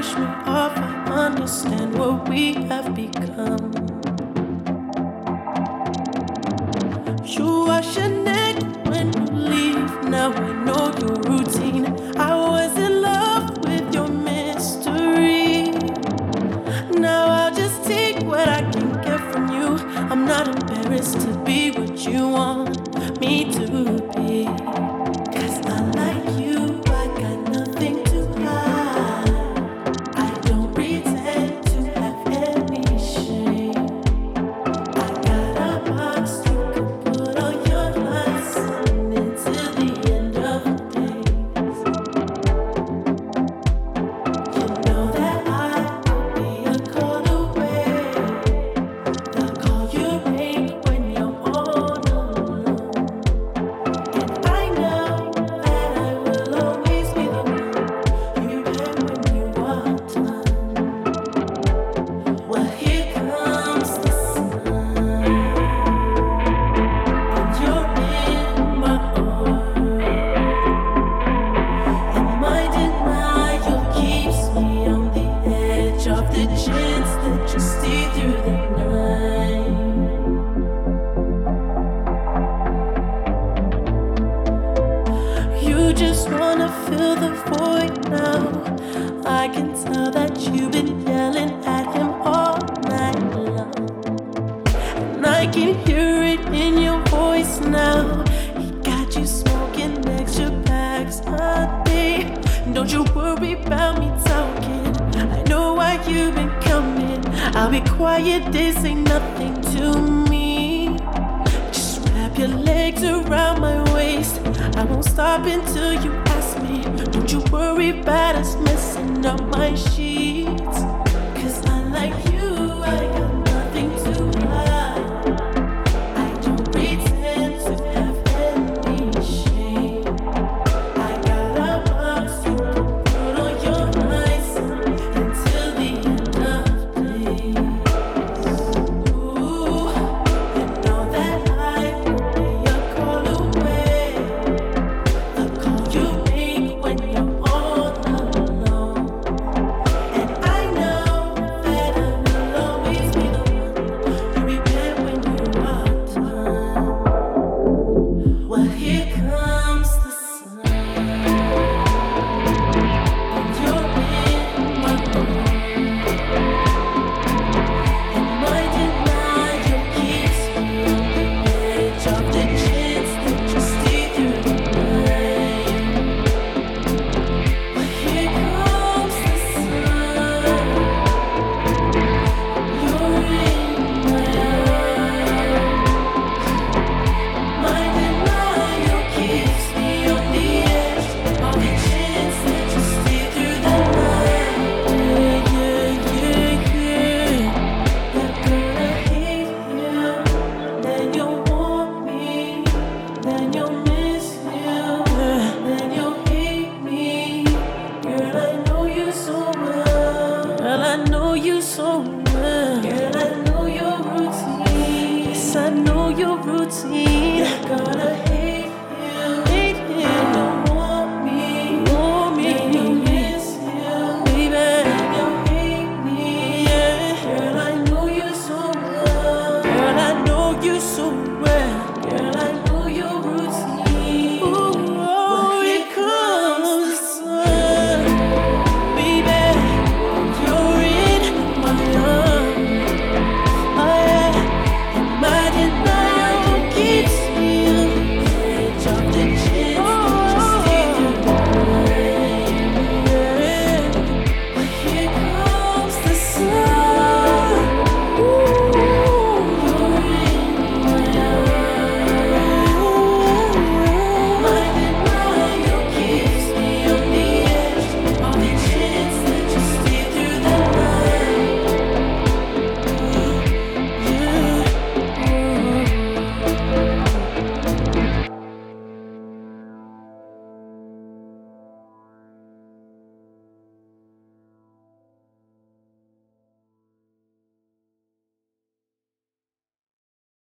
understand what we have become. You wash your neck when you leave. Now I know your routine. I was in love with your mystery. Now I'll just take what I can get from you. I'm not embarrassed to be what you want me to be. Fill the void now. I can tell that you've been yelling at him all night long. And I can hear it in your voice now. He got you smoking extra packs a day. Don't you worry about me talking. I know why you've been coming. I'll be quiet, this ain't nothing to me. Just wrap your legs around my. I won't stop until you ask me. Don't you worry about us messing up my sheets. You so well. Girl, I know your routine. Yes, I know your routine. Gonna